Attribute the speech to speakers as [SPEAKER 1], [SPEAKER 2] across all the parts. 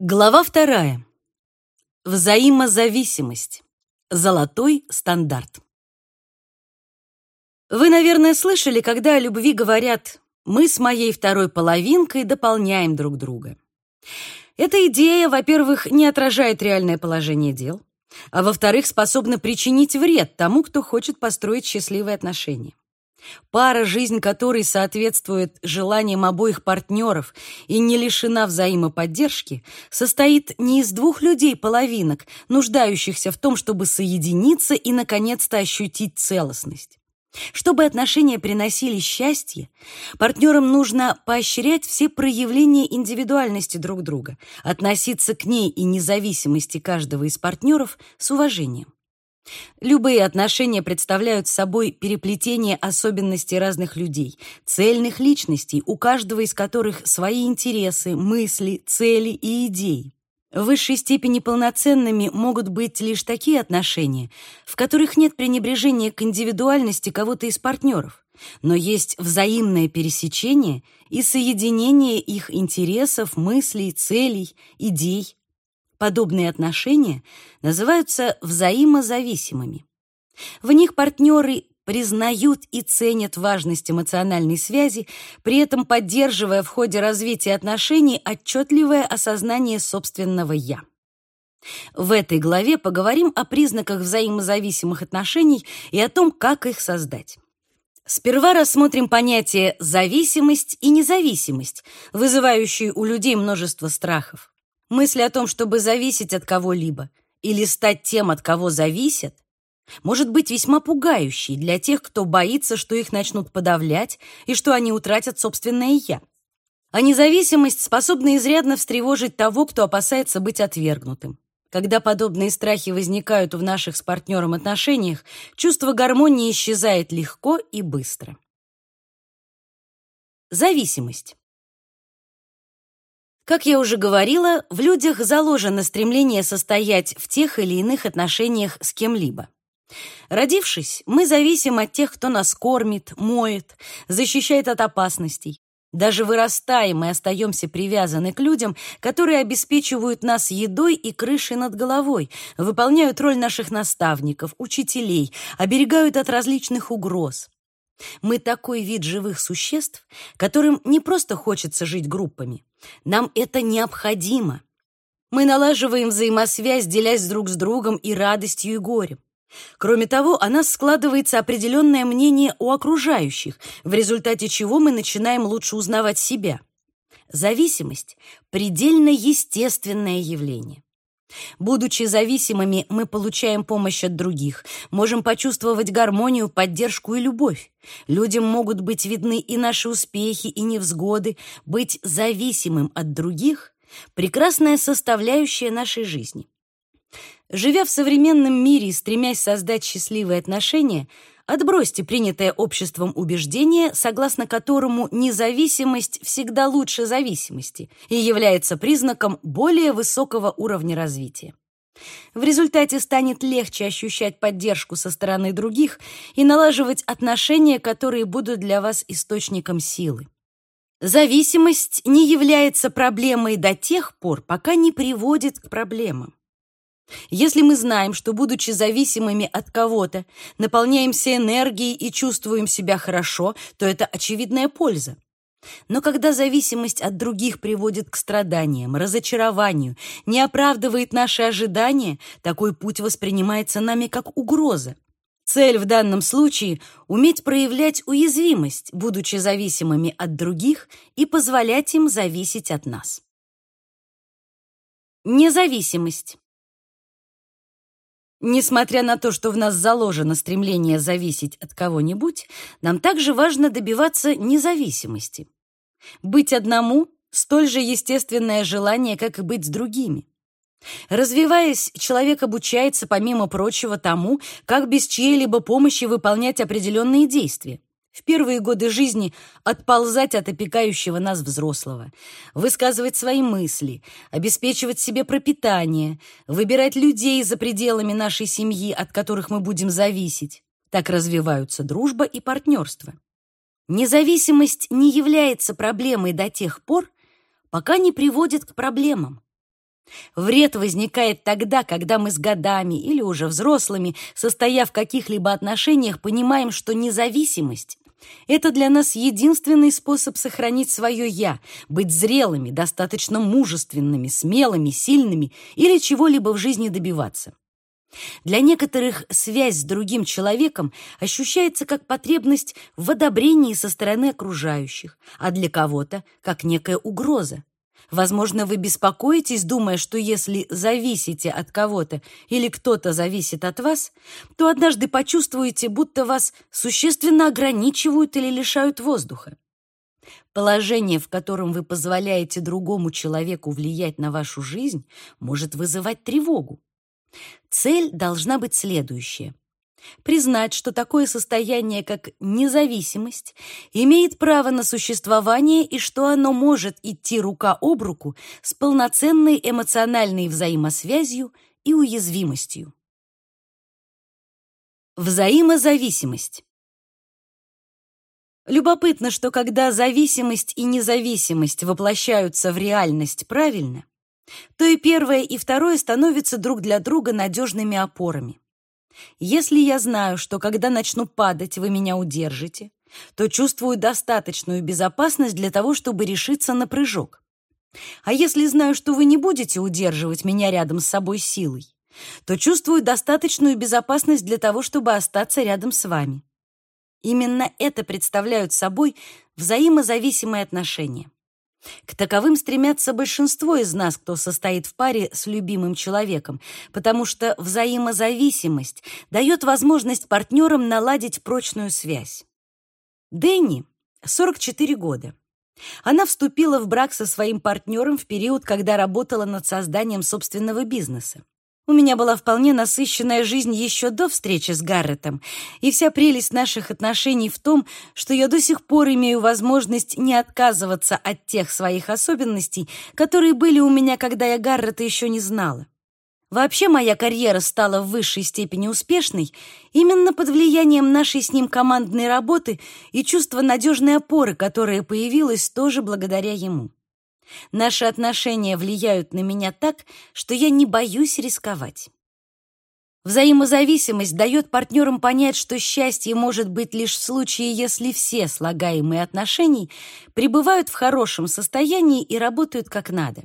[SPEAKER 1] Глава вторая. Взаимозависимость. Золотой стандарт. Вы, наверное, слышали, когда о любви говорят «мы с моей второй половинкой дополняем друг друга». Эта идея, во-первых, не отражает реальное положение дел, а во-вторых, способна причинить вред тому, кто хочет построить счастливые отношения. Пара, жизнь которой соответствует желаниям обоих партнеров и не лишена взаимоподдержки, состоит не из двух людей-половинок, нуждающихся в том, чтобы соединиться и, наконец-то, ощутить целостность. Чтобы отношения приносили счастье, партнерам нужно поощрять все проявления индивидуальности друг друга, относиться к ней и независимости каждого из партнеров с уважением. Любые отношения представляют собой переплетение особенностей разных людей, цельных личностей, у каждого из которых свои интересы, мысли, цели и идеи. В высшей степени полноценными могут быть лишь такие отношения, в которых нет пренебрежения к индивидуальности кого-то из партнеров, но есть взаимное пересечение и соединение их интересов, мыслей, целей, идей, Подобные отношения называются взаимозависимыми. В них партнеры признают и ценят важность эмоциональной связи, при этом поддерживая в ходе развития отношений отчетливое осознание собственного «я». В этой главе поговорим о признаках взаимозависимых отношений и о том, как их создать. Сперва рассмотрим понятие «зависимость» и «независимость», вызывающие у людей множество страхов. Мысль о том, чтобы зависеть от кого-либо или стать тем, от кого зависят, может быть весьма пугающей для тех, кто боится, что их начнут подавлять и что они утратят собственное «я». А независимость способна изрядно встревожить того, кто опасается быть отвергнутым. Когда подобные страхи возникают в наших с партнером отношениях, чувство гармонии исчезает легко и быстро. Зависимость. Как я уже говорила, в людях заложено стремление состоять в тех или иных отношениях с кем-либо. Родившись, мы зависим от тех, кто нас кормит, моет, защищает от опасностей. Даже вырастая, мы остаемся привязаны к людям, которые обеспечивают нас едой и крышей над головой, выполняют роль наших наставников, учителей, оберегают от различных угроз. Мы такой вид живых существ, которым не просто хочется жить группами. Нам это необходимо. Мы налаживаем взаимосвязь, делясь друг с другом и радостью, и горем. Кроме того, о нас складывается определенное мнение у окружающих, в результате чего мы начинаем лучше узнавать себя. Зависимость – предельно естественное явление. Будучи зависимыми, мы получаем помощь от других, можем почувствовать гармонию, поддержку и любовь. Людям могут быть видны и наши успехи, и невзгоды. Быть зависимым от других — прекрасная составляющая нашей жизни. Живя в современном мире и стремясь создать счастливые отношения, Отбросьте принятое обществом убеждение, согласно которому независимость всегда лучше зависимости и является признаком более высокого уровня развития. В результате станет легче ощущать поддержку со стороны других и налаживать отношения, которые будут для вас источником силы. Зависимость не является проблемой до тех пор, пока не приводит к проблемам. Если мы знаем, что, будучи зависимыми от кого-то, наполняемся энергией и чувствуем себя хорошо, то это очевидная польза. Но когда зависимость от других приводит к страданиям, разочарованию, не оправдывает наши ожидания, такой путь воспринимается нами как угроза. Цель в данном случае — уметь проявлять уязвимость, будучи зависимыми от других, и позволять им зависеть от нас. Независимость. Несмотря на то, что в нас заложено стремление зависеть от кого-нибудь, нам также важно добиваться независимости. Быть одному — столь же естественное желание, как и быть с другими. Развиваясь, человек обучается, помимо прочего, тому, как без чьей-либо помощи выполнять определенные действия в первые годы жизни отползать от опекающего нас взрослого, высказывать свои мысли, обеспечивать себе пропитание, выбирать людей за пределами нашей семьи, от которых мы будем зависеть. Так развиваются дружба и партнерство. Независимость не является проблемой до тех пор, пока не приводит к проблемам. Вред возникает тогда, когда мы с годами или уже взрослыми, состояв в каких-либо отношениях, понимаем, что независимость — это для нас единственный способ сохранить свое «я», быть зрелыми, достаточно мужественными, смелыми, сильными или чего-либо в жизни добиваться. Для некоторых связь с другим человеком ощущается как потребность в одобрении со стороны окружающих, а для кого-то — как некая угроза. Возможно, вы беспокоитесь, думая, что если зависите от кого-то или кто-то зависит от вас, то однажды почувствуете, будто вас существенно ограничивают или лишают воздуха. Положение, в котором вы позволяете другому человеку влиять на вашу жизнь, может вызывать тревогу. Цель должна быть следующая признать, что такое состояние, как независимость, имеет право на существование и что оно может идти рука об руку с полноценной эмоциональной взаимосвязью и уязвимостью. Взаимозависимость. Любопытно, что когда зависимость и независимость воплощаются в реальность правильно, то и первое, и второе становятся друг для друга надежными опорами. Если я знаю, что когда начну падать, вы меня удержите, то чувствую достаточную безопасность для того, чтобы решиться на прыжок. А если знаю, что вы не будете удерживать меня рядом с собой силой, то чувствую достаточную безопасность для того, чтобы остаться рядом с вами. Именно это представляют собой взаимозависимые отношения. К таковым стремятся большинство из нас, кто состоит в паре с любимым человеком, потому что взаимозависимость дает возможность партнерам наладить прочную связь. Дэнни 44 года. Она вступила в брак со своим партнером в период, когда работала над созданием собственного бизнеса. У меня была вполне насыщенная жизнь еще до встречи с Гарретом, и вся прелесть наших отношений в том, что я до сих пор имею возможность не отказываться от тех своих особенностей, которые были у меня, когда я Гаррета еще не знала. Вообще моя карьера стала в высшей степени успешной именно под влиянием нашей с ним командной работы и чувства надежной опоры, которое появилось тоже благодаря ему. Наши отношения влияют на меня так, что я не боюсь рисковать. Взаимозависимость дает партнерам понять, что счастье может быть лишь в случае, если все слагаемые отношений пребывают в хорошем состоянии и работают как надо.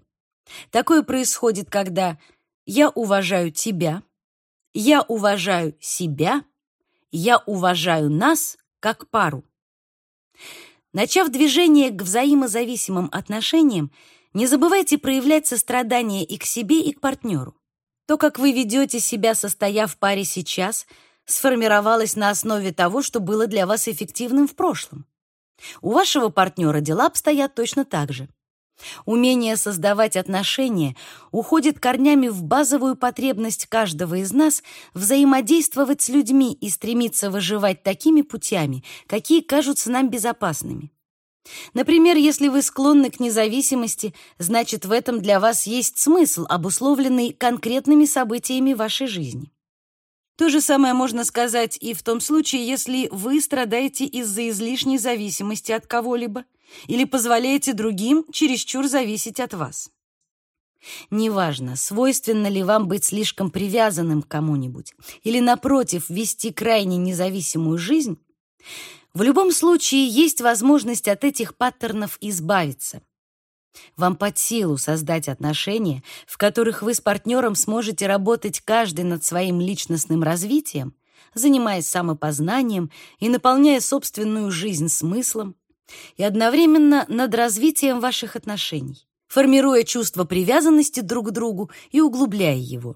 [SPEAKER 1] Такое происходит, когда я уважаю тебя, я уважаю себя, я уважаю нас как пару. Начав движение к взаимозависимым отношениям, не забывайте проявлять сострадание и к себе, и к партнеру. То, как вы ведете себя, состояв в паре сейчас, сформировалось на основе того, что было для вас эффективным в прошлом. У вашего партнера дела обстоят точно так же. Умение создавать отношения уходит корнями в базовую потребность каждого из нас взаимодействовать с людьми и стремиться выживать такими путями, какие кажутся нам безопасными. Например, если вы склонны к независимости, значит, в этом для вас есть смысл, обусловленный конкретными событиями вашей жизни. То же самое можно сказать и в том случае, если вы страдаете из-за излишней зависимости от кого-либо или позволяете другим чересчур зависеть от вас. Неважно, свойственно ли вам быть слишком привязанным к кому-нибудь или, напротив, вести крайне независимую жизнь, в любом случае есть возможность от этих паттернов избавиться. Вам под силу создать отношения, в которых вы с партнером сможете работать каждый над своим личностным развитием, занимаясь самопознанием и наполняя собственную жизнь смыслом, и одновременно над развитием ваших отношений, формируя чувство привязанности друг к другу и углубляя его.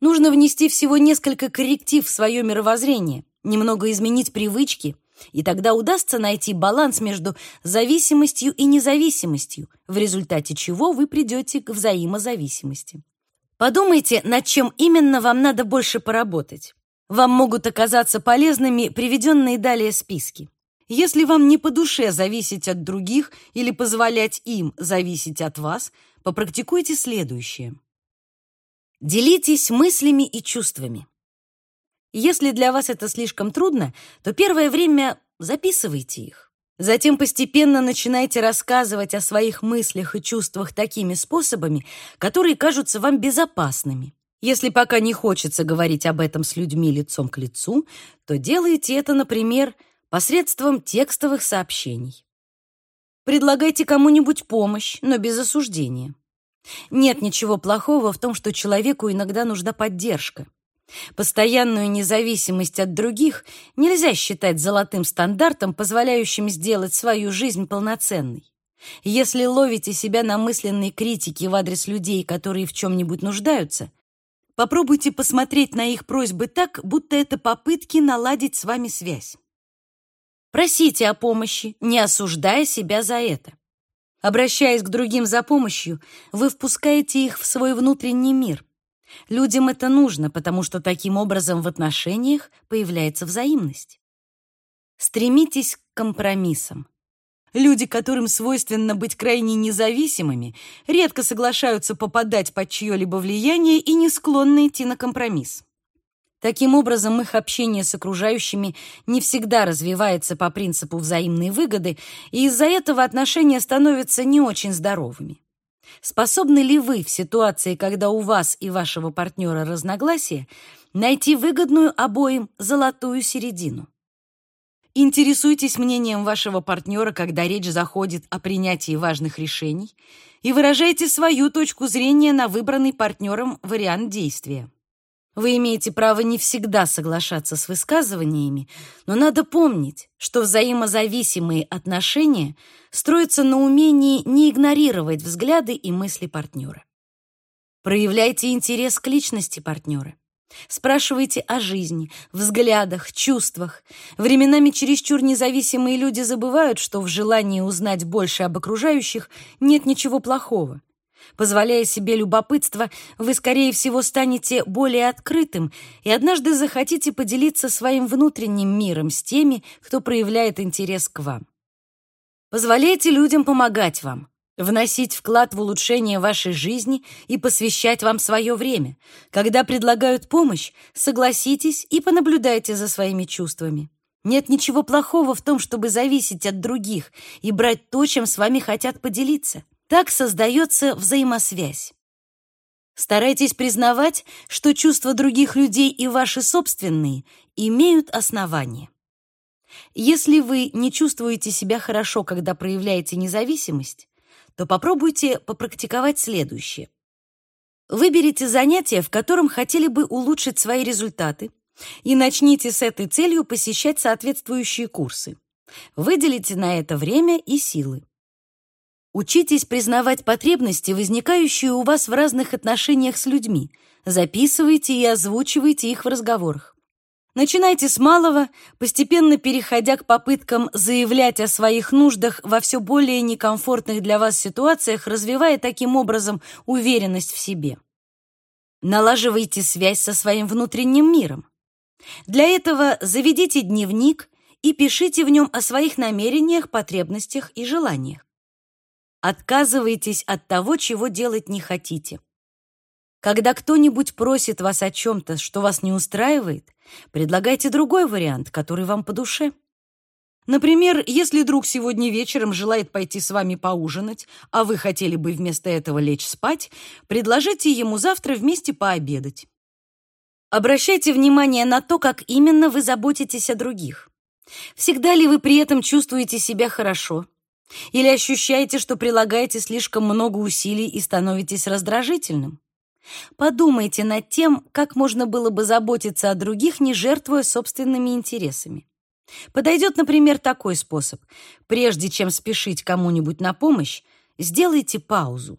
[SPEAKER 1] Нужно внести всего несколько корректив в свое мировоззрение, немного изменить привычки, и тогда удастся найти баланс между зависимостью и независимостью, в результате чего вы придете к взаимозависимости. Подумайте, над чем именно вам надо больше поработать. Вам могут оказаться полезными приведенные далее списки. Если вам не по душе зависеть от других или позволять им зависеть от вас, попрактикуйте следующее. Делитесь мыслями и чувствами. Если для вас это слишком трудно, то первое время записывайте их. Затем постепенно начинайте рассказывать о своих мыслях и чувствах такими способами, которые кажутся вам безопасными. Если пока не хочется говорить об этом с людьми лицом к лицу, то делайте это, например, посредством текстовых сообщений. Предлагайте кому-нибудь помощь, но без осуждения. Нет ничего плохого в том, что человеку иногда нужна поддержка. Постоянную независимость от других нельзя считать золотым стандартом, позволяющим сделать свою жизнь полноценной. Если ловите себя на мысленной критике в адрес людей, которые в чем-нибудь нуждаются, попробуйте посмотреть на их просьбы так, будто это попытки наладить с вами связь. Просите о помощи, не осуждая себя за это. Обращаясь к другим за помощью, вы впускаете их в свой внутренний мир, Людям это нужно, потому что таким образом в отношениях появляется взаимность. Стремитесь к компромиссам. Люди, которым свойственно быть крайне независимыми, редко соглашаются попадать под чье-либо влияние и не склонны идти на компромисс. Таким образом, их общение с окружающими не всегда развивается по принципу взаимной выгоды, и из-за этого отношения становятся не очень здоровыми. Способны ли вы в ситуации, когда у вас и вашего партнера разногласия, найти выгодную обоим золотую середину? Интересуйтесь мнением вашего партнера, когда речь заходит о принятии важных решений, и выражайте свою точку зрения на выбранный партнером вариант действия. Вы имеете право не всегда соглашаться с высказываниями, но надо помнить, что взаимозависимые отношения строятся на умении не игнорировать взгляды и мысли партнера. Проявляйте интерес к личности партнера. Спрашивайте о жизни, взглядах, чувствах. Временами чересчур независимые люди забывают, что в желании узнать больше об окружающих нет ничего плохого. Позволяя себе любопытство, вы, скорее всего, станете более открытым и однажды захотите поделиться своим внутренним миром с теми, кто проявляет интерес к вам. Позволяйте людям помогать вам, вносить вклад в улучшение вашей жизни и посвящать вам свое время. Когда предлагают помощь, согласитесь и понаблюдайте за своими чувствами. Нет ничего плохого в том, чтобы зависеть от других и брать то, чем с вами хотят поделиться. Так создается взаимосвязь. Старайтесь признавать, что чувства других людей и ваши собственные имеют основание. Если вы не чувствуете себя хорошо, когда проявляете независимость, то попробуйте попрактиковать следующее. Выберите занятие, в котором хотели бы улучшить свои результаты, и начните с этой целью посещать соответствующие курсы. Выделите на это время и силы. Учитесь признавать потребности, возникающие у вас в разных отношениях с людьми. Записывайте и озвучивайте их в разговорах. Начинайте с малого, постепенно переходя к попыткам заявлять о своих нуждах во все более некомфортных для вас ситуациях, развивая таким образом уверенность в себе. Налаживайте связь со своим внутренним миром. Для этого заведите дневник и пишите в нем о своих намерениях, потребностях и желаниях. Отказывайтесь от того, чего делать не хотите. Когда кто-нибудь просит вас о чем-то, что вас не устраивает, предлагайте другой вариант, который вам по душе. Например, если друг сегодня вечером желает пойти с вами поужинать, а вы хотели бы вместо этого лечь спать, предложите ему завтра вместе пообедать. Обращайте внимание на то, как именно вы заботитесь о других. Всегда ли вы при этом чувствуете себя хорошо? Или ощущаете, что прилагаете слишком много усилий и становитесь раздражительным? Подумайте над тем, как можно было бы заботиться о других, не жертвуя собственными интересами. Подойдет, например, такой способ. Прежде чем спешить кому-нибудь на помощь, сделайте паузу.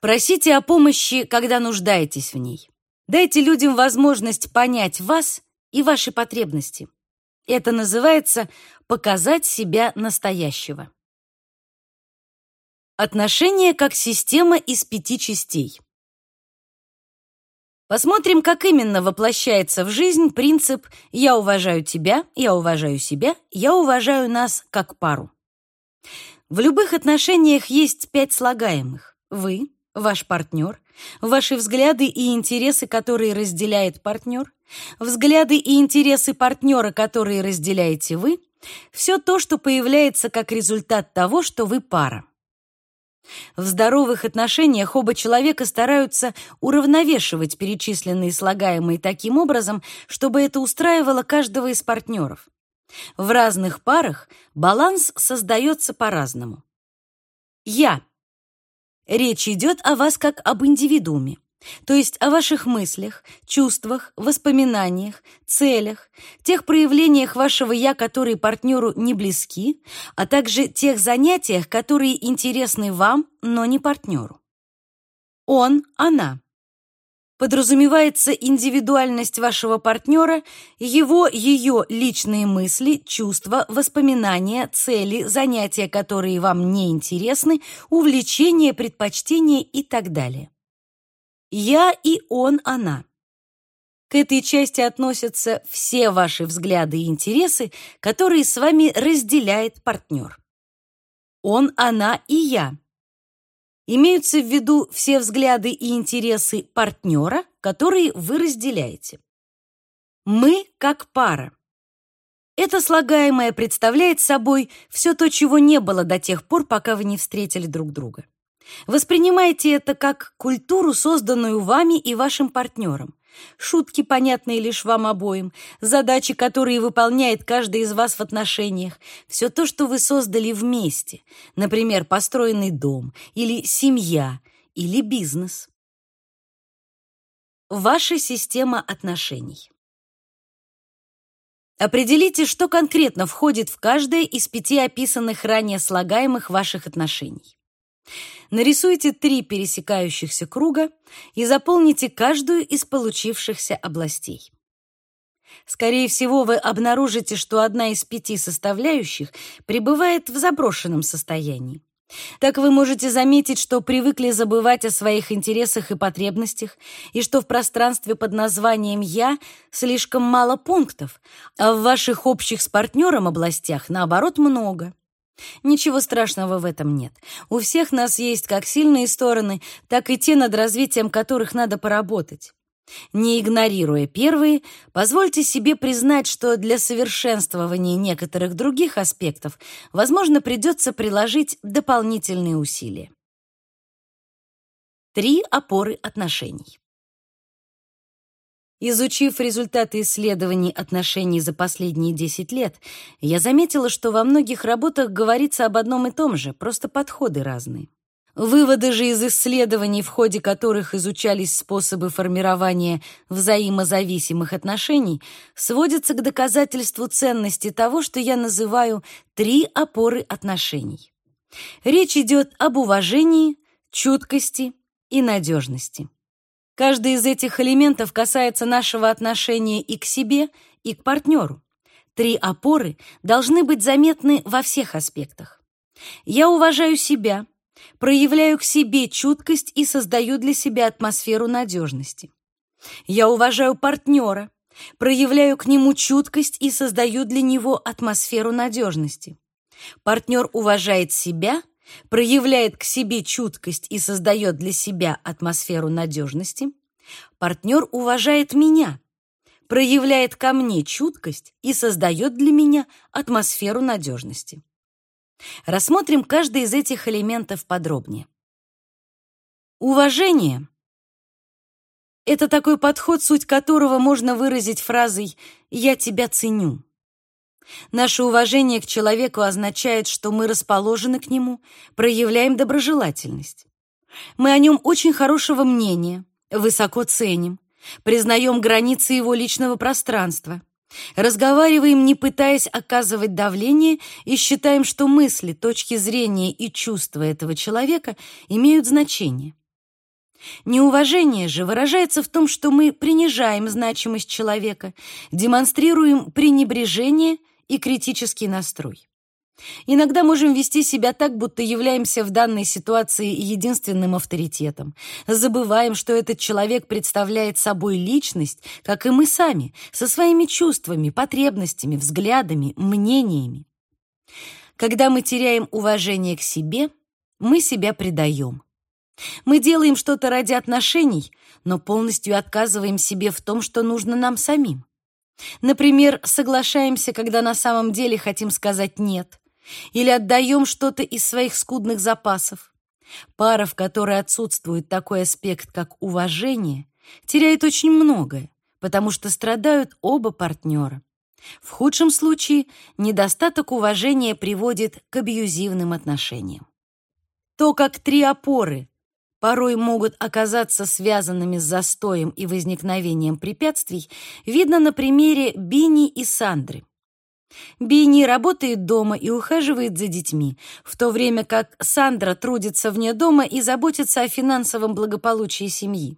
[SPEAKER 1] Просите о помощи, когда нуждаетесь в ней. Дайте людям возможность понять вас и ваши потребности. Это называется показать себя настоящего. Отношения как система из пяти частей. Посмотрим, как именно воплощается в жизнь принцип «я уважаю тебя, я уважаю себя, я уважаю нас как пару». В любых отношениях есть пять слагаемых. Вы, ваш партнер, ваши взгляды и интересы, которые разделяет партнер, взгляды и интересы партнера, которые разделяете вы, Все то, что появляется как результат того, что вы пара. В здоровых отношениях оба человека стараются уравновешивать перечисленные слагаемые таким образом, чтобы это устраивало каждого из партнеров. В разных парах баланс создается по-разному. Я. Речь идет о вас как об индивидууме, то есть о ваших мыслях, чувствах, воспоминаниях, целях, тех проявлениях вашего «я», которые партнеру не близки, а также тех занятиях, которые интересны вам, но не партнеру. Он, она подразумевается индивидуальность вашего партнера, его, ее личные мысли, чувства, воспоминания, цели, занятия, которые вам не интересны, увлечения, предпочтения и так далее. Я и он, она. К этой части относятся все ваши взгляды и интересы, которые с вами разделяет партнер. Он, она и я имеются в виду все взгляды и интересы партнера, которые вы разделяете. Мы как пара. Это слагаемое представляет собой все то, чего не было до тех пор, пока вы не встретили друг друга. Воспринимайте это как культуру, созданную вами и вашим партнером, шутки, понятные лишь вам обоим, задачи, которые выполняет каждый из вас в отношениях, все то, что вы создали вместе, например, построенный дом или семья или бизнес. Ваша система отношений. Определите, что конкретно входит в каждое из пяти описанных ранее слагаемых ваших отношений. Нарисуйте три пересекающихся круга и заполните каждую из получившихся областей. Скорее всего, вы обнаружите, что одна из пяти составляющих пребывает в заброшенном состоянии. Так вы можете заметить, что привыкли забывать о своих интересах и потребностях, и что в пространстве под названием «я» слишком мало пунктов, а в ваших общих с партнером областях, наоборот, много. Ничего страшного в этом нет. У всех нас есть как сильные стороны, так и те, над развитием которых надо поработать. Не игнорируя первые, позвольте себе признать, что для совершенствования некоторых других аспектов, возможно, придется приложить дополнительные усилия. Три опоры отношений. Изучив результаты исследований отношений за последние 10 лет, я заметила, что во многих работах говорится об одном и том же, просто подходы разные. Выводы же из исследований, в ходе которых изучались способы формирования взаимозависимых отношений, сводятся к доказательству ценности того, что я называю три опоры отношений. Речь идет об уважении, чуткости и надежности. Каждый из этих элементов касается нашего отношения и к себе, и к партнеру. Три опоры должны быть заметны во всех аспектах. Я уважаю себя, проявляю к себе чуткость и создаю для себя атмосферу надежности. Я уважаю партнера, проявляю к нему чуткость и создаю для него атмосферу надежности. Партнер уважает себя проявляет к себе чуткость и создает для себя атмосферу надежности, партнер уважает меня, проявляет ко мне чуткость и создает для меня атмосферу надежности. Рассмотрим каждый из этих элементов подробнее. Уважение — это такой подход, суть которого можно выразить фразой «я тебя ценю». Наше уважение к человеку означает, что мы расположены к нему, проявляем доброжелательность. Мы о нем очень хорошего мнения, высоко ценим, признаем границы его личного пространства, разговариваем, не пытаясь оказывать давление, и считаем, что мысли, точки зрения и чувства этого человека имеют значение. Неуважение же выражается в том, что мы принижаем значимость человека, демонстрируем пренебрежение и критический настрой. Иногда можем вести себя так, будто являемся в данной ситуации единственным авторитетом. Забываем, что этот человек представляет собой личность, как и мы сами, со своими чувствами, потребностями, взглядами, мнениями. Когда мы теряем уважение к себе, мы себя предаем. Мы делаем что-то ради отношений, но полностью отказываем себе в том, что нужно нам самим. Например, соглашаемся, когда на самом деле хотим сказать «нет», или отдаем что-то из своих скудных запасов. Пара, в которой отсутствует такой аспект, как уважение, теряет очень многое, потому что страдают оба партнера. В худшем случае недостаток уважения приводит к абьюзивным отношениям. То, как три опоры порой могут оказаться связанными с застоем и возникновением препятствий, видно на примере Бини и Сандры. Бини работает дома и ухаживает за детьми, в то время как Сандра трудится вне дома и заботится о финансовом благополучии семьи.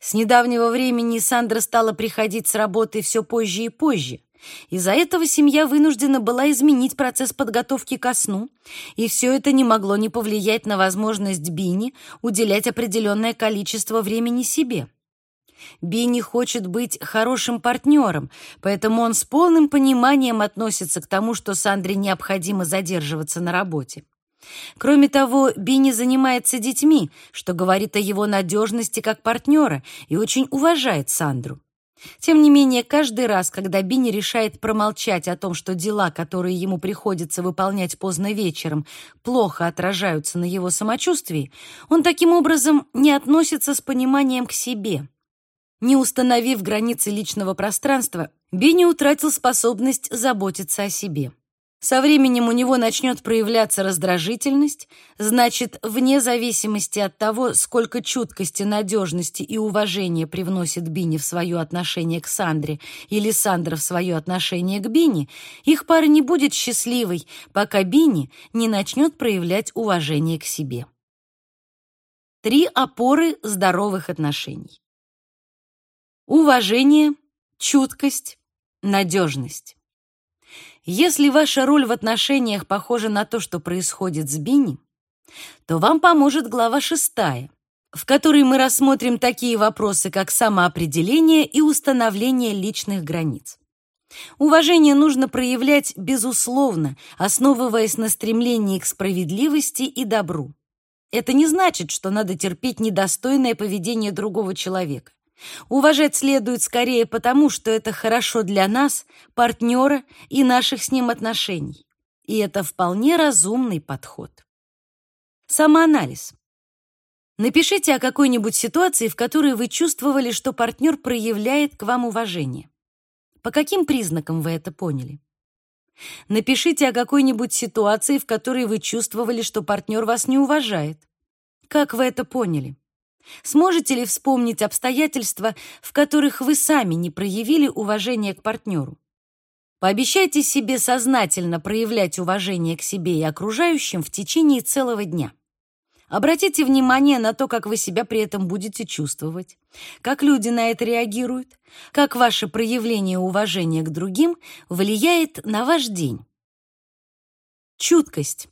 [SPEAKER 1] С недавнего времени Сандра стала приходить с работы все позже и позже. Из-за этого семья вынуждена была изменить процесс подготовки ко сну, и все это не могло не повлиять на возможность Бини уделять определенное количество времени себе. Бини хочет быть хорошим партнером, поэтому он с полным пониманием относится к тому, что Сандре необходимо задерживаться на работе. Кроме того, Бини занимается детьми, что говорит о его надежности как партнера и очень уважает Сандру. Тем не менее, каждый раз, когда Бини решает промолчать о том, что дела, которые ему приходится выполнять поздно вечером, плохо отражаются на его самочувствии, он таким образом не относится с пониманием к себе. Не установив границы личного пространства, Бини утратил способность заботиться о себе. Со временем у него начнет проявляться раздражительность, значит, вне зависимости от того, сколько чуткости, надежности и уважения привносит Бини в свое отношение к Сандре или Сандра в свое отношение к Бини, их пара не будет счастливой, пока Бини не начнет проявлять уважение к себе. Три опоры здоровых отношений. Уважение, чуткость, надежность. Если ваша роль в отношениях похожа на то, что происходит с Бинни, то вам поможет глава шестая, в которой мы рассмотрим такие вопросы, как самоопределение и установление личных границ. Уважение нужно проявлять безусловно, основываясь на стремлении к справедливости и добру. Это не значит, что надо терпеть недостойное поведение другого человека. Уважать следует скорее потому, что это хорошо для нас, партнера и наших с ним отношений. И это вполне разумный подход. Самоанализ. Напишите о какой-нибудь ситуации, в которой вы чувствовали, что партнер проявляет к вам уважение. По каким признакам вы это поняли? Напишите о какой-нибудь ситуации, в которой вы чувствовали, что партнер вас не уважает. Как вы это поняли? Сможете ли вспомнить обстоятельства, в которых вы сами не проявили уважение к партнеру? Пообещайте себе сознательно проявлять уважение к себе и окружающим в течение целого дня. Обратите внимание на то, как вы себя при этом будете чувствовать, как люди на это реагируют, как ваше проявление уважения к другим влияет на ваш день. Чуткость.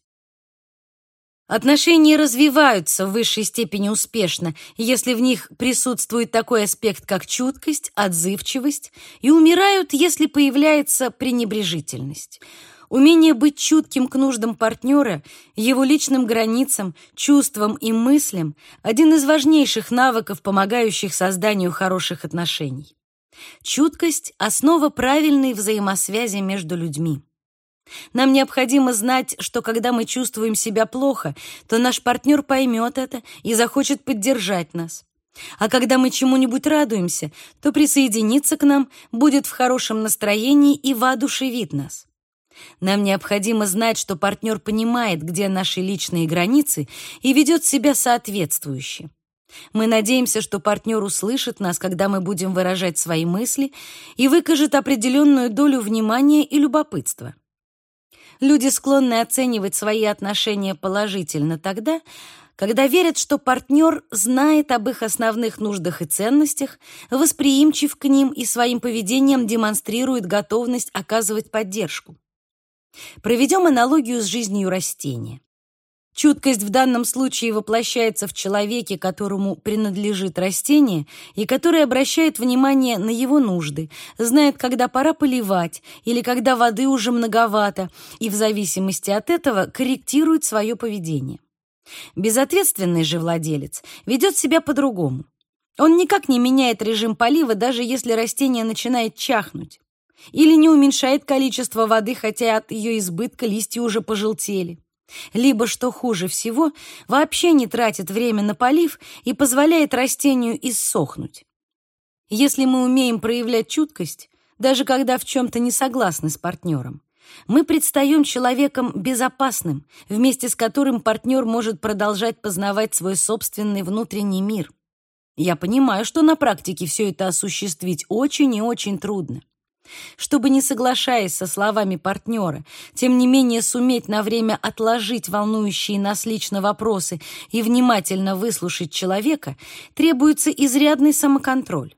[SPEAKER 1] Отношения развиваются в высшей степени успешно, если в них присутствует такой аспект, как чуткость, отзывчивость, и умирают, если появляется пренебрежительность. Умение быть чутким к нуждам партнера, его личным границам, чувствам и мыслям – один из важнейших навыков, помогающих созданию хороших отношений. Чуткость – основа правильной взаимосвязи между людьми. Нам необходимо знать, что когда мы чувствуем себя плохо, то наш партнер поймет это и захочет поддержать нас. А когда мы чему-нибудь радуемся, то присоединиться к нам будет в хорошем настроении и воодушевит нас. Нам необходимо знать, что партнер понимает, где наши личные границы и ведет себя соответствующе. Мы надеемся, что партнер услышит нас, когда мы будем выражать свои мысли и выкажет определенную долю внимания и любопытства. Люди склонны оценивать свои отношения положительно тогда, когда верят, что партнер знает об их основных нуждах и ценностях, восприимчив к ним и своим поведением демонстрирует готовность оказывать поддержку. Проведем аналогию с жизнью растения. Чуткость в данном случае воплощается в человеке, которому принадлежит растение, и который обращает внимание на его нужды, знает, когда пора поливать или когда воды уже многовато, и в зависимости от этого корректирует свое поведение. Безответственный же владелец ведет себя по-другому. Он никак не меняет режим полива, даже если растение начинает чахнуть. Или не уменьшает количество воды, хотя от ее избытка листья уже пожелтели. Либо, что хуже всего, вообще не тратит время на полив и позволяет растению иссохнуть. Если мы умеем проявлять чуткость, даже когда в чем-то не согласны с партнером, мы предстаем человеком безопасным, вместе с которым партнер может продолжать познавать свой собственный внутренний мир. Я понимаю, что на практике все это осуществить очень и очень трудно. Чтобы, не соглашаясь со словами партнера, тем не менее суметь на время отложить волнующие нас лично вопросы и внимательно выслушать человека, требуется изрядный самоконтроль.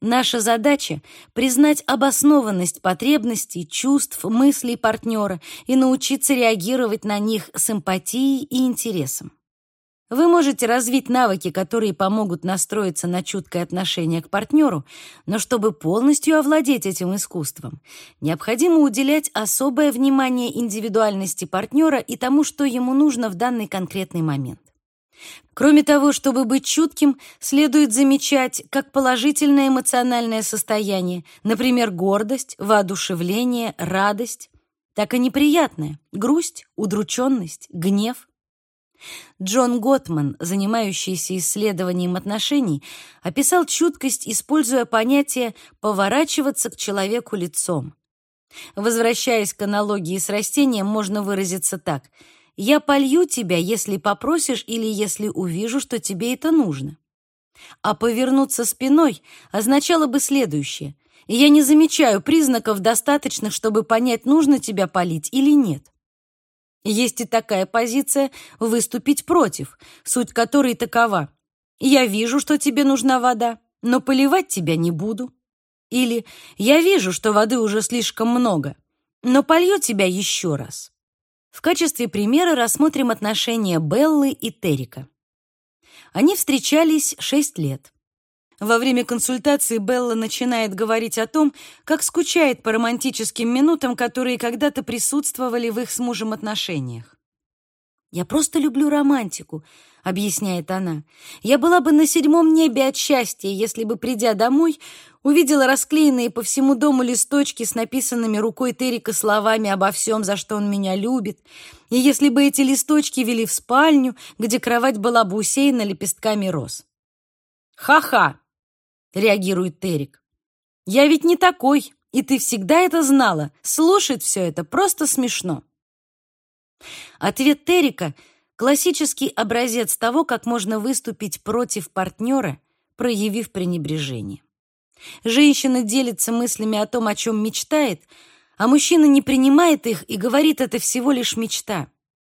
[SPEAKER 1] Наша задача — признать обоснованность потребностей, чувств, мыслей партнера и научиться реагировать на них с эмпатией и интересом. Вы можете развить навыки, которые помогут настроиться на чуткое отношение к партнеру, но чтобы полностью овладеть этим искусством, необходимо уделять особое внимание индивидуальности партнера и тому, что ему нужно в данный конкретный момент. Кроме того, чтобы быть чутким, следует замечать как положительное эмоциональное состояние, например, гордость, воодушевление, радость, так и неприятное — грусть, удрученность, гнев. Джон Готман, занимающийся исследованием отношений, описал чуткость, используя понятие «поворачиваться к человеку лицом». Возвращаясь к аналогии с растением, можно выразиться так — я полью тебя, если попросишь или если увижу, что тебе это нужно. А повернуться спиной означало бы следующее. Я не замечаю признаков достаточных, чтобы понять, нужно тебя полить или нет. Есть и такая позиция выступить против, суть которой такова. Я вижу, что тебе нужна вода, но поливать тебя не буду. Или я вижу, что воды уже слишком много, но полью тебя еще раз. В качестве примера рассмотрим отношения Беллы и Террика. Они встречались шесть лет. Во время консультации Белла начинает говорить о том, как скучает по романтическим минутам, которые когда-то присутствовали в их с мужем отношениях. «Я просто люблю романтику», — объясняет она. «Я была бы на седьмом небе от счастья, если бы, придя домой, увидела расклеенные по всему дому листочки с написанными рукой Террика словами обо всем, за что он меня любит, и если бы эти листочки вели в спальню, где кровать была бы усеяна лепестками роз. «Ха-ха!» — реагирует Террик. «Я ведь не такой, и ты всегда это знала. Слушать все это просто смешно». Ответ Террика — классический образец того, как можно выступить против партнера, проявив пренебрежение. Женщина делится мыслями о том, о чем мечтает, а мужчина не принимает их и говорит, это всего лишь мечта.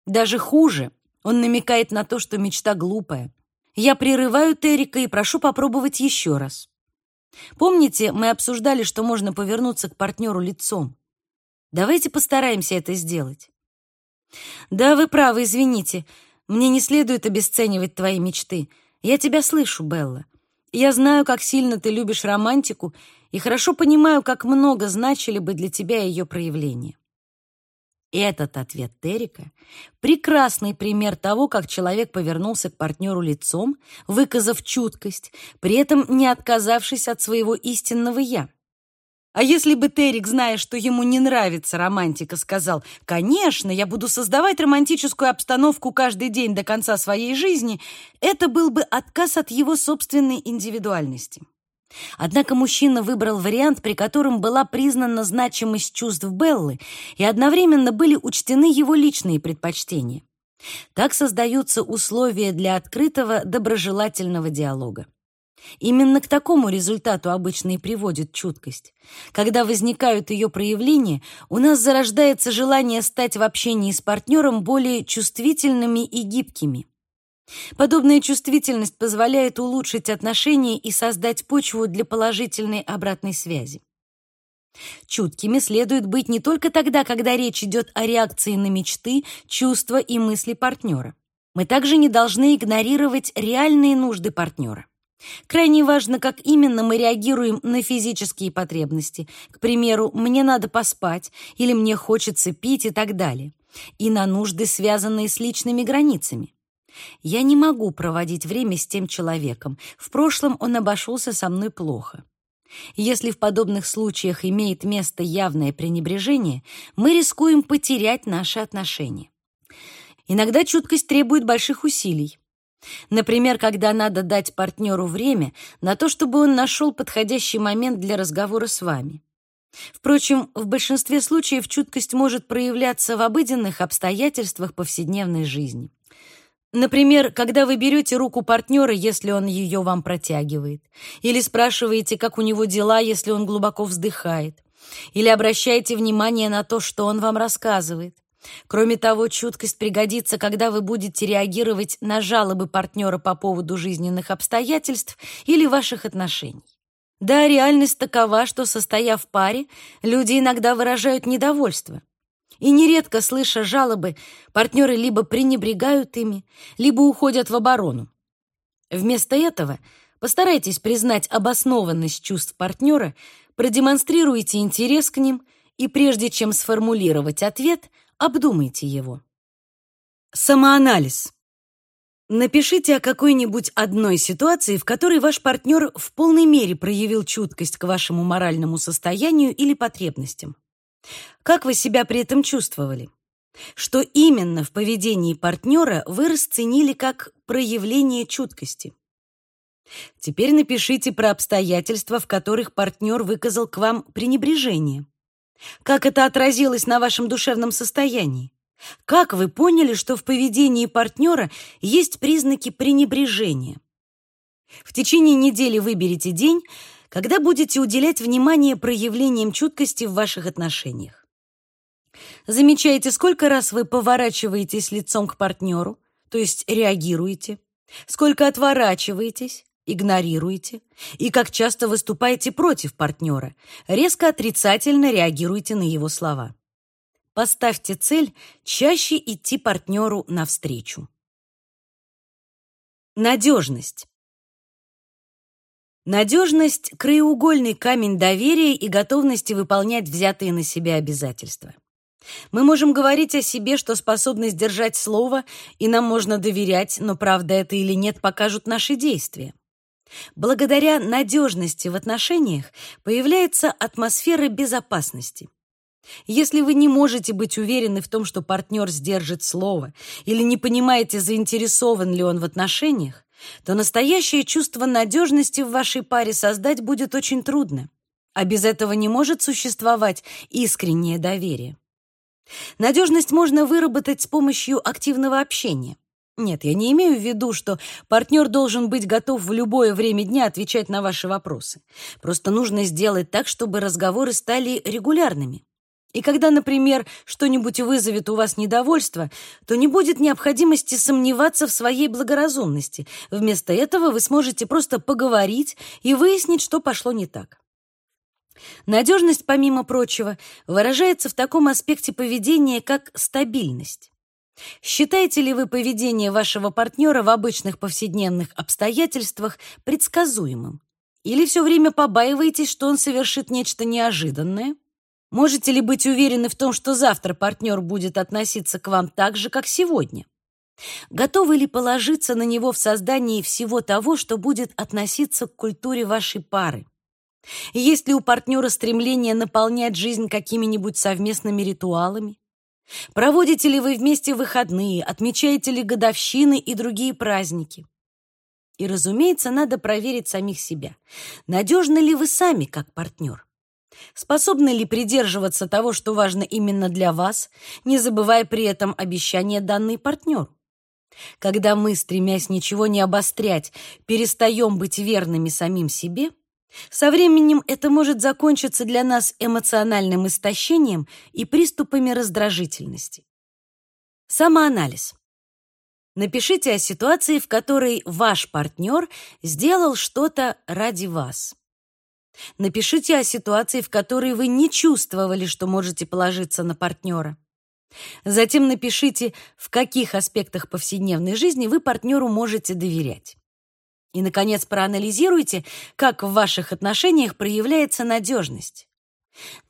[SPEAKER 1] Даже хуже, он намекает на то, что мечта глупая. Я прерываю Террика и прошу попробовать еще раз. Помните, мы обсуждали, что можно повернуться к партнеру лицом. Давайте постараемся это сделать. Да, вы правы, извините. Мне не следует обесценивать твои мечты. Я тебя слышу, Белла. Я знаю, как сильно ты любишь романтику, и хорошо понимаю, как много значили бы для тебя ее проявления. Этот ответ Террика — прекрасный пример того, как человек повернулся к партнеру лицом, выказав чуткость, при этом не отказавшись от своего истинного «я». А если бы Террик, зная, что ему не нравится романтика, сказал «Конечно, я буду создавать романтическую обстановку каждый день до конца своей жизни», это был бы отказ от его собственной индивидуальности. Однако мужчина выбрал вариант, при котором была признана значимость чувств Беллы и одновременно были учтены его личные предпочтения. Так создаются условия для открытого, доброжелательного диалога. Именно к такому результату обычно и приводит чуткость. Когда возникают ее проявления, у нас зарождается желание стать в общении с партнером более чувствительными и гибкими. Подобная чувствительность позволяет улучшить отношения и создать почву для положительной обратной связи. Чуткими следует быть не только тогда, когда речь идет о реакции на мечты, чувства и мысли партнера. Мы также не должны игнорировать реальные нужды партнера. Крайне важно, как именно мы реагируем на физические потребности. К примеру, «мне надо поспать» или «мне хочется пить» и так далее. И на нужды, связанные с личными границами. Я не могу проводить время с тем человеком. В прошлом он обошелся со мной плохо. Если в подобных случаях имеет место явное пренебрежение, мы рискуем потерять наши отношения. Иногда чуткость требует больших усилий. Например, когда надо дать партнеру время на то, чтобы он нашел подходящий момент для разговора с вами. Впрочем, в большинстве случаев чуткость может проявляться в обыденных обстоятельствах повседневной жизни. Например, когда вы берете руку партнера, если он ее вам протягивает, или спрашиваете, как у него дела, если он глубоко вздыхает, или обращаете внимание на то, что он вам рассказывает. Кроме того, чуткость пригодится, когда вы будете реагировать на жалобы партнера по поводу жизненных обстоятельств или ваших отношений. Да, реальность такова, что, состояв в паре, люди иногда выражают недовольство. И нередко, слыша жалобы, партнеры либо пренебрегают ими, либо уходят в оборону. Вместо этого постарайтесь признать обоснованность чувств партнера, продемонстрируйте интерес к ним и прежде чем сформулировать ответ, обдумайте его. Самоанализ. Напишите о какой-нибудь одной ситуации, в которой ваш партнер в полной мере проявил чуткость к вашему моральному состоянию или потребностям. Как вы себя при этом чувствовали? Что именно в поведении партнера вы расценили как проявление чуткости? Теперь напишите про обстоятельства, в которых партнер выказал к вам пренебрежение. Как это отразилось на вашем душевном состоянии? Как вы поняли, что в поведении партнера есть признаки пренебрежения? В течение недели выберите день, когда будете уделять внимание проявлениям чуткости в ваших отношениях. Замечаете, сколько раз вы поворачиваетесь лицом к партнеру, то есть реагируете, сколько отворачиваетесь, игнорируете и как часто выступаете против партнера, резко отрицательно реагируете на его слова. Поставьте цель чаще идти партнеру навстречу. Надежность. Надежность — краеугольный камень доверия и готовности выполнять взятые на себя обязательства. Мы можем говорить о себе, что способны сдержать слово, и нам можно доверять, но правда это или нет покажут наши действия. Благодаря надежности в отношениях появляется атмосфера безопасности. Если вы не можете быть уверены в том, что партнер сдержит слово, или не понимаете, заинтересован ли он в отношениях, то настоящее чувство надежности в вашей паре создать будет очень трудно, а без этого не может существовать искреннее доверие. Надежность можно выработать с помощью активного общения. Нет, я не имею в виду, что партнер должен быть готов в любое время дня отвечать на ваши вопросы. Просто нужно сделать так, чтобы разговоры стали регулярными. И когда, например, что-нибудь вызовет у вас недовольство, то не будет необходимости сомневаться в своей благоразумности. Вместо этого вы сможете просто поговорить и выяснить, что пошло не так. Надежность, помимо прочего, выражается в таком аспекте поведения, как стабильность. Считаете ли вы поведение вашего партнера в обычных повседневных обстоятельствах предсказуемым? Или все время побаиваетесь, что он совершит нечто неожиданное? Можете ли быть уверены в том, что завтра партнер будет относиться к вам так же, как сегодня? Готовы ли положиться на него в создании всего того, что будет относиться к культуре вашей пары? Есть ли у партнера стремление наполнять жизнь какими-нибудь совместными ритуалами? Проводите ли вы вместе выходные, отмечаете ли годовщины и другие праздники? И, разумеется, надо проверить самих себя. Надежны ли вы сами как партнер? Способны ли придерживаться того, что важно именно для вас, не забывая при этом обещания, данные партнеру? Когда мы, стремясь ничего не обострять, перестаем быть верными самим себе – со временем это может закончиться для нас эмоциональным истощением и приступами раздражительности. Самоанализ. Напишите о ситуации, в которой ваш партнер сделал что-то ради вас. Напишите о ситуации, в которой вы не чувствовали, что можете положиться на партнера. Затем напишите, в каких аспектах повседневной жизни вы партнеру можете доверять. И, наконец, проанализируйте, как в ваших отношениях проявляется надежность.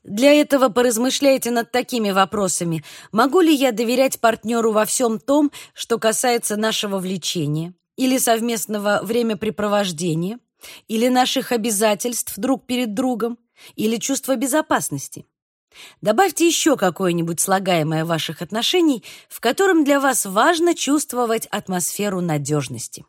[SPEAKER 1] Для этого поразмышляйте над такими вопросами. Могу ли я доверять партнеру во всем том, что касается нашего влечения или совместного времяпрепровождения, или наших обязательств друг перед другом, или чувства безопасности? Добавьте еще какое-нибудь слагаемое ваших отношений, в котором для вас важно чувствовать атмосферу надежности.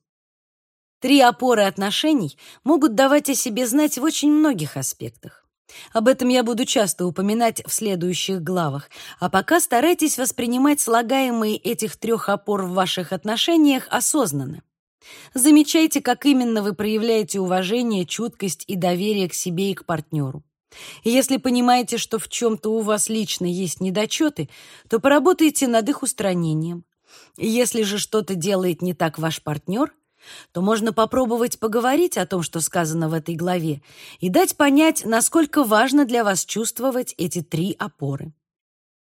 [SPEAKER 1] Три опоры отношений могут давать о себе знать в очень многих аспектах. Об этом я буду часто упоминать в следующих главах, а пока старайтесь воспринимать слагаемые этих трех опор в ваших отношениях осознанно. Замечайте, как именно вы проявляете уважение, чуткость и доверие к себе и к партнеру. Если понимаете, что в чем-то у вас лично есть недочеты, то поработайте над их устранением. Если же что-то делает не так ваш партнер, то можно попробовать поговорить о том, что сказано в этой главе, и дать понять, насколько важно для вас чувствовать эти три опоры.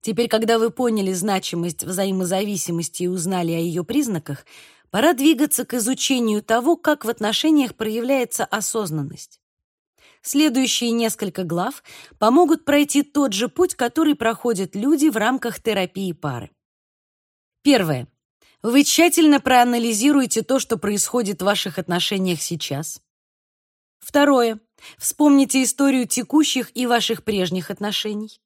[SPEAKER 1] Теперь, когда вы поняли значимость взаимозависимости и узнали о ее признаках, пора двигаться к изучению того, как в отношениях проявляется осознанность. Следующие несколько глав помогут пройти тот же путь, который проходят люди в рамках терапии пары. Первое. Вы тщательно проанализируете то, что происходит в ваших отношениях сейчас. Второе. Вспомните историю текущих и ваших прежних отношений.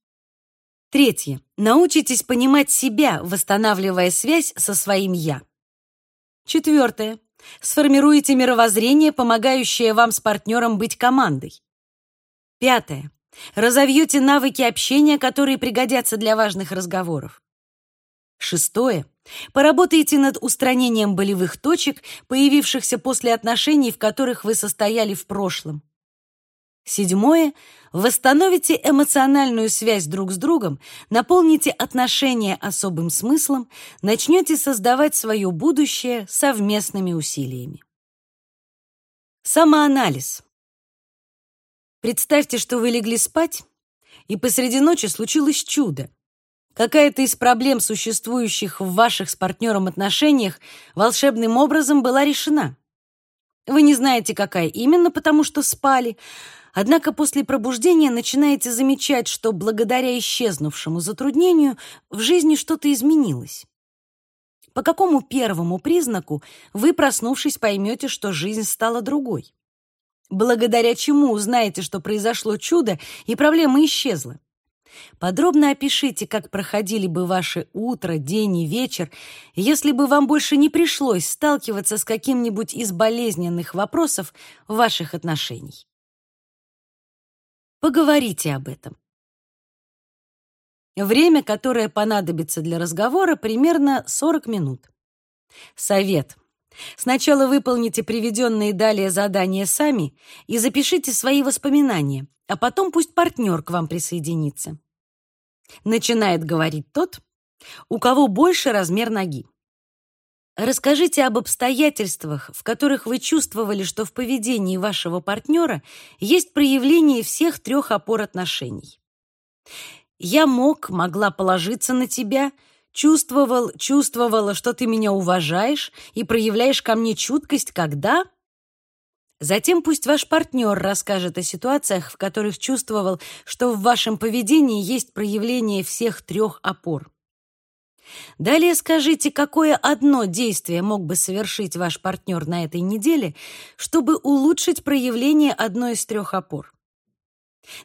[SPEAKER 1] Третье. Научитесь понимать себя, восстанавливая связь со своим «я». Четвертое. Сформируйте мировоззрение, помогающее вам с партнером быть командой. Пятое. Разовьете навыки общения, которые пригодятся для важных разговоров. Шестое. Поработайте над устранением болевых точек, появившихся после отношений, в которых вы состояли в прошлом. Седьмое. Восстановите эмоциональную связь друг с другом, наполните отношения особым смыслом, начнете создавать свое будущее совместными усилиями. Самоанализ. Представьте, что вы легли спать, и посреди ночи случилось чудо. Какая-то из проблем, существующих в ваших с партнером отношениях, волшебным образом была решена. Вы не знаете, какая именно, потому что спали, однако после пробуждения начинаете замечать, что благодаря исчезнувшему затруднению в жизни что-то изменилось. По какому первому признаку вы, проснувшись, поймете, что жизнь стала другой? благодаря чему узнаете, что произошло чудо и проблема исчезла. Подробно опишите, как проходили бы ваши утро, день и вечер, если бы вам больше не пришлось сталкиваться с каким-нибудь из болезненных вопросов ваших отношений. Поговорите об этом. Время, которое понадобится для разговора, примерно 40 минут. Совет. Сначала выполните приведенные далее задания сами и запишите свои воспоминания, а потом пусть партнер к вам присоединится. Начинает говорить тот, у кого больше размер ноги. Расскажите об обстоятельствах, в которых вы чувствовали, что в поведении вашего партнера есть проявление всех трех опор отношений. «Я мог, могла положиться на тебя», Чувствовал, чувствовала, что ты меня уважаешь и проявляешь ко мне чуткость, когда... Затем пусть ваш партнер расскажет о ситуациях, в которых чувствовал, что в вашем поведении есть проявление всех трех опор. Далее скажите, какое одно действие мог бы совершить ваш партнер на этой неделе, чтобы улучшить проявление одной из трех опор.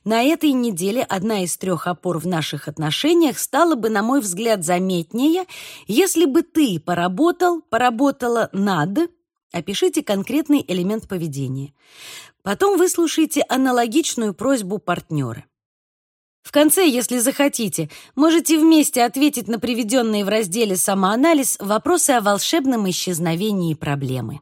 [SPEAKER 1] На этой неделе одна из трех опор в наших отношениях стала бы, на мой взгляд, заметнее, если бы ты поработал, поработала над, опишите конкретный элемент поведения. Потом выслушайте аналогичную просьбу партнера. В конце, если захотите, можете вместе ответить на приведенные в разделе «Самоанализ» вопросы о волшебном исчезновении проблемы.